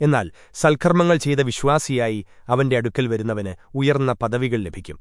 എന്നാൽ സൽക്കർമ്മങ്ങൾ ചെയ്ത വിശ്വാസിയായി അവന്റെ അടുക്കൽ വരുന്നവന് ഉയർന്ന പദവികൾ ലഭിക്കും